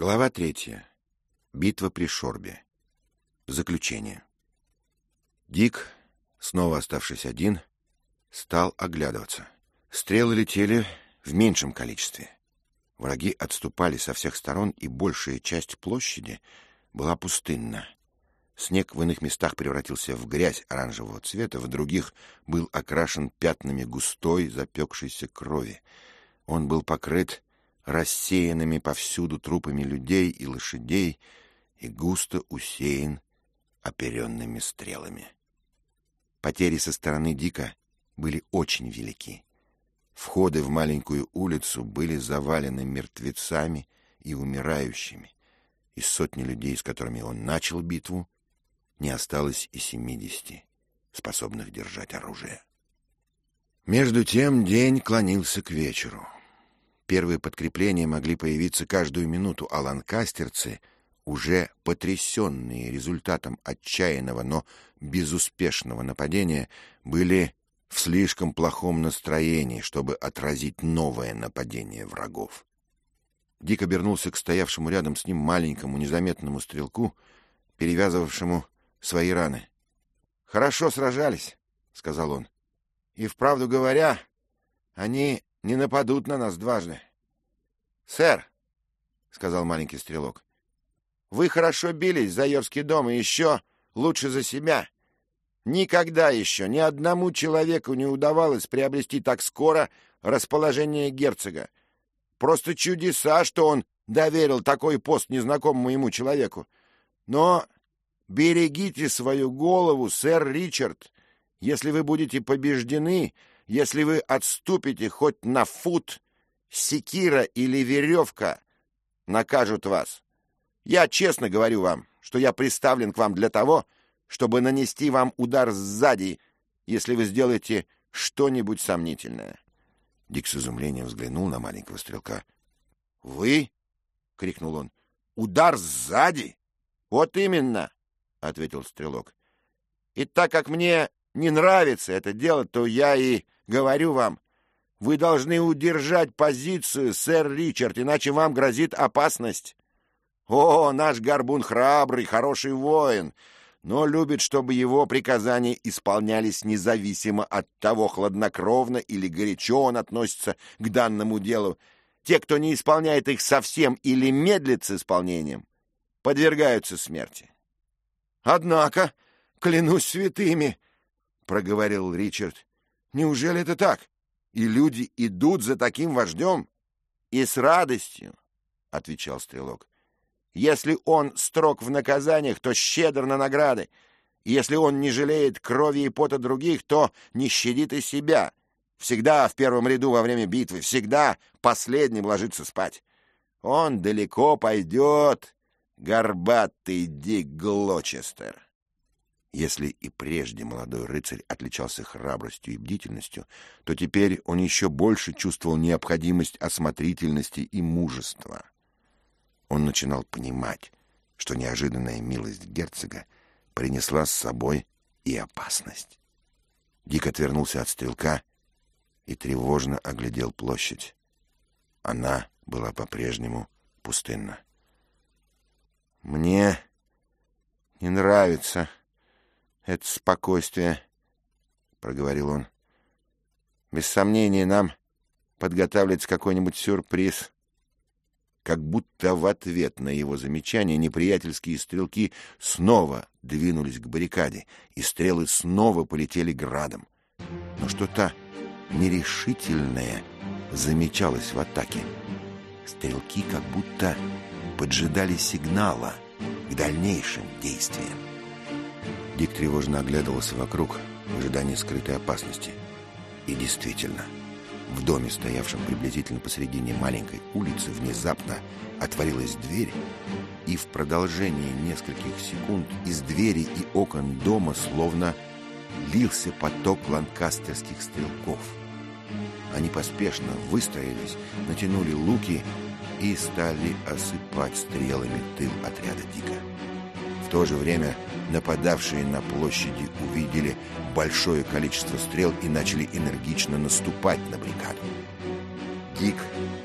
Глава третья. Битва при Шорбе. Заключение. Дик, снова оставшись один, стал оглядываться. Стрелы летели в меньшем количестве. Враги отступали со всех сторон, и большая часть площади была пустынна. Снег в иных местах превратился в грязь оранжевого цвета, в других был окрашен пятнами густой запекшейся крови. Он был покрыт рассеянными повсюду трупами людей и лошадей и густо усеян оперенными стрелами. Потери со стороны Дика были очень велики. Входы в маленькую улицу были завалены мертвецами и умирающими. Из сотни людей, с которыми он начал битву, не осталось и семидесяти, способных держать оружие. Между тем день клонился к вечеру. Первые подкрепления могли появиться каждую минуту, а ланкастерцы, уже потрясенные результатом отчаянного, но безуспешного нападения, были в слишком плохом настроении, чтобы отразить новое нападение врагов. Дик обернулся к стоявшему рядом с ним маленькому незаметному стрелку, перевязывавшему свои раны. — Хорошо сражались, — сказал он. — И вправду говоря, они не нападут на нас дважды. — Сэр, — сказал маленький стрелок, — вы хорошо бились за Йорский дом и еще лучше за себя. Никогда еще ни одному человеку не удавалось приобрести так скоро расположение герцога. Просто чудеса, что он доверил такой пост незнакомому ему человеку. Но берегите свою голову, сэр Ричард. Если вы будете побеждены, если вы отступите хоть на фут, секира или веревка накажут вас. Я честно говорю вам, что я приставлен к вам для того, чтобы нанести вам удар сзади, если вы сделаете что-нибудь сомнительное. Дик с изумлением взглянул на маленького стрелка. — Вы? — крикнул он. — Удар сзади? — Вот именно, — ответил стрелок. — И так как мне не нравится это дело, то я и Говорю вам, вы должны удержать позицию, сэр Ричард, иначе вам грозит опасность. О, наш горбун храбрый, хороший воин, но любит, чтобы его приказания исполнялись независимо от того, хладнокровно или горячо он относится к данному делу. Те, кто не исполняет их совсем или медлит с исполнением, подвергаются смерти. — Однако, клянусь святыми, — проговорил Ричард, Неужели это так? И люди идут за таким вождем? И с радостью, — отвечал стрелок. Если он строг в наказаниях, то щедр на награды. Если он не жалеет крови и пота других, то не щадит и себя. Всегда в первом ряду во время битвы, всегда последним ложится спать. Он далеко пойдет, горбатый Дик Глочестер. Если и прежде молодой рыцарь отличался храбростью и бдительностью, то теперь он еще больше чувствовал необходимость осмотрительности и мужества. Он начинал понимать, что неожиданная милость герцога принесла с собой и опасность. Дик отвернулся от стрелка и тревожно оглядел площадь. Она была по-прежнему пустынна. «Мне не нравится», это спокойствие, — проговорил он. Без сомнения, нам подготавливается какой-нибудь сюрприз. Как будто в ответ на его замечание неприятельские стрелки снова двинулись к баррикаде, и стрелы снова полетели градом. Но что-то нерешительное замечалось в атаке. Стрелки как будто поджидали сигнала к дальнейшим действиям. Дик тревожно оглядывался вокруг в ожидании скрытой опасности. И действительно, в доме, стоявшем приблизительно посредине маленькой улицы, внезапно отворилась дверь, и в продолжении нескольких секунд из двери и окон дома словно лился поток ланкастерских стрелков. Они поспешно выстроились, натянули луки и стали осыпать стрелами тыл отряда Дика. В то же время нападавшие на площади увидели большое количество стрел и начали энергично наступать на бригаду. Дик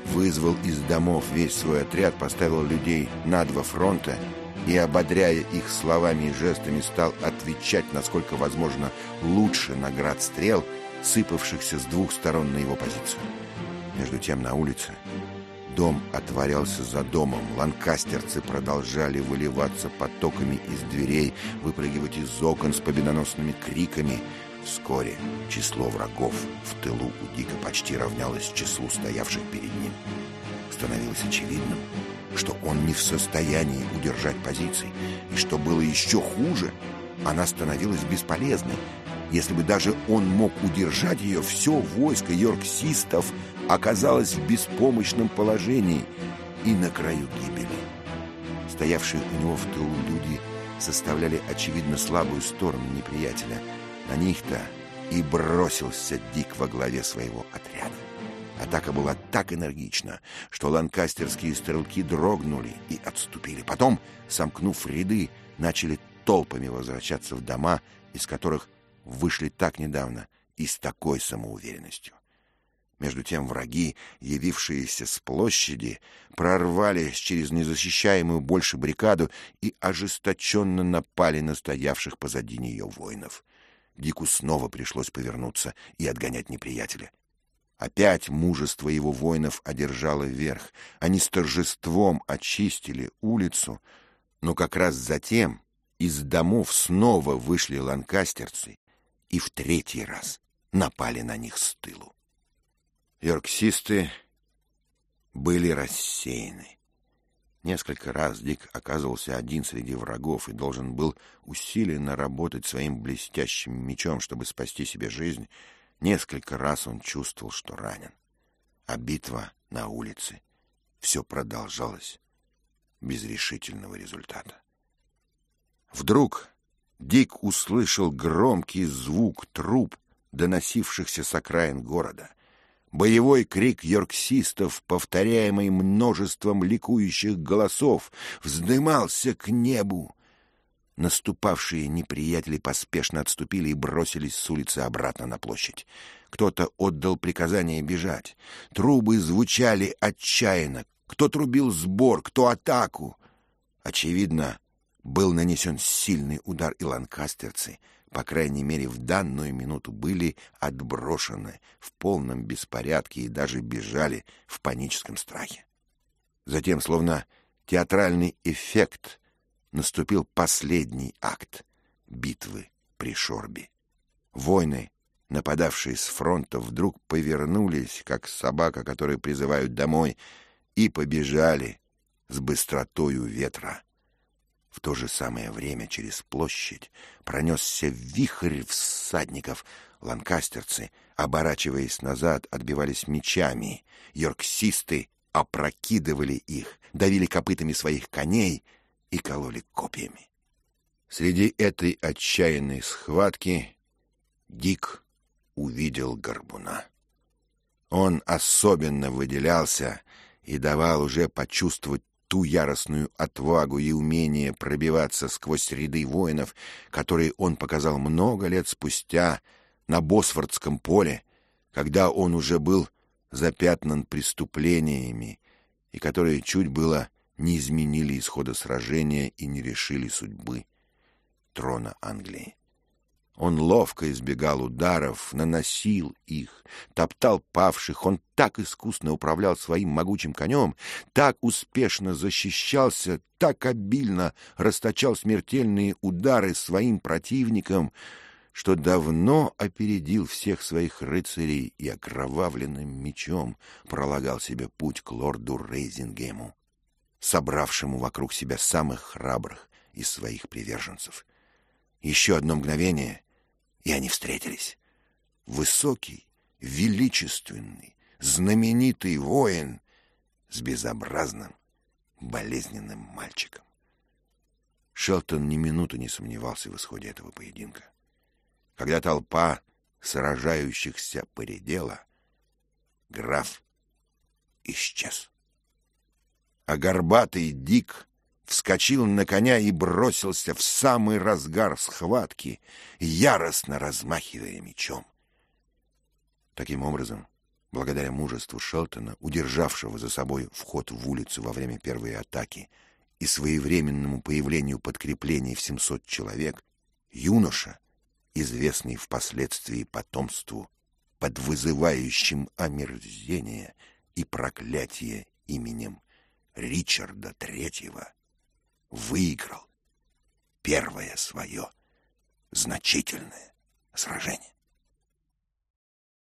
вызвал из домов весь свой отряд, поставил людей на два фронта и, ободряя их словами и жестами, стал отвечать, насколько возможно, лучше наград стрел, сыпавшихся с двух сторон на его позицию. Между тем на улице дом отворялся за домом. Ланкастерцы продолжали выливаться потоками из дверей, выпрыгивать из окон с победоносными криками. Вскоре число врагов в тылу у Дика почти равнялось числу стоявших перед ним. Становилось очевидным, что он не в состоянии удержать позиции, и что было еще хуже, она становилась бесполезной. Если бы даже он мог удержать ее, все войско йорксистов оказалось в беспомощном положении и на краю гибели. Стоявшие у него в тылу люди составляли, очевидно, слабую сторону неприятеля. На них-то и бросился Дик во главе своего отряда. Атака была так энергична, что ланкастерские стрелки дрогнули и отступили. Потом, сомкнув ряды, начали толпами возвращаться в дома, из которых вышли так недавно и с такой самоуверенностью. Между тем враги, явившиеся с площади, прорвались через незащищаемую больше бригаду и ожесточенно напали на стоявших позади нее воинов. Дику снова пришлось повернуться и отгонять неприятеля. Опять мужество его воинов одержало верх. Они с торжеством очистили улицу, но как раз затем из домов снова вышли ланкастерцы и в третий раз напали на них с тылу. Йорксисты были рассеяны. Несколько раз Дик оказывался один среди врагов и должен был усиленно работать своим блестящим мечом, чтобы спасти себе жизнь. Несколько раз он чувствовал, что ранен. А битва на улице все продолжалась без решительного результата. Вдруг Дик услышал громкий звук труп, доносившихся с окраин города. Боевой крик йорксистов, повторяемый множеством ликующих голосов, вздымался к небу. Наступавшие неприятели поспешно отступили и бросились с улицы обратно на площадь. Кто-то отдал приказание бежать. Трубы звучали отчаянно. Кто трубил сбор, кто атаку. Очевидно, был нанесен сильный удар, и ланкастерцы — по крайней мере, в данную минуту были отброшены в полном беспорядке и даже бежали в паническом страхе. Затем, словно театральный эффект, наступил последний акт битвы при Шорбе. Войны, нападавшие с фронта, вдруг повернулись, как собака, которую призывают домой, и побежали с быстротою ветра. В то же самое время через площадь пронесся вихрь всадников. Ланкастерцы, оборачиваясь назад, отбивались мечами. Йорксисты опрокидывали их, давили копытами своих коней и кололи копьями. Среди этой отчаянной схватки Дик увидел горбуна. Он особенно выделялся и давал уже почувствовать ту яростную отвагу и умение пробиваться сквозь ряды воинов, которые он показал много лет спустя на Босфордском поле, когда он уже был запятнан преступлениями и которые чуть было не изменили исхода сражения и не решили судьбы трона Англии. Он ловко избегал ударов, наносил их, топтал павших. Он так искусно управлял своим могучим конем, так успешно защищался, так обильно расточал смертельные удары своим противникам, что давно опередил всех своих рыцарей и окровавленным мечом пролагал себе путь к лорду Рейзингему, собравшему вокруг себя самых храбрых из своих приверженцев. Еще одно мгновение — и они встретились. Высокий, величественный, знаменитый воин с безобразным, болезненным мальчиком. Шелтон ни минуты не сомневался в исходе этого поединка. Когда толпа сражающихся поредела, граф исчез. А горбатый Дик вскочил на коня и бросился в самый разгар схватки, яростно размахивая мечом. Таким образом, Благодаря мужеству Шелтона, удержавшего за собой вход в улицу во время первой атаки, и своевременному появлению подкреплений в 700 человек, юноша, известный впоследствии потомству под вызывающим омерзение и проклятие именем Ричарда Третьего, выиграл первое свое значительное сражение.